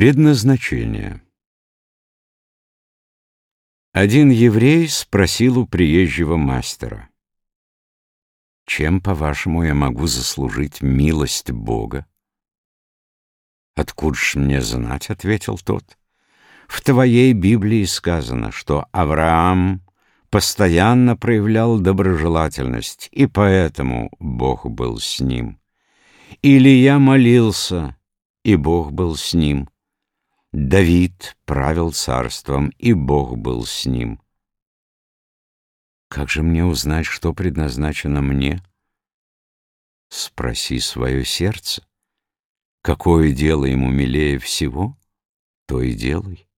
Предназначение Один еврей спросил у приезжего мастера, «Чем, по-вашему, я могу заслужить милость Бога?» «Откуда ж мне знать?» — ответил тот. «В твоей Библии сказано, что Авраам постоянно проявлял доброжелательность, и поэтому Бог был с ним. Или я молился, и Бог был с ним. Давид правил царством, и Бог был с ним. Как же мне узнать, что предназначено мне? Спроси свое сердце. Какое дело ему милее всего, то и делай.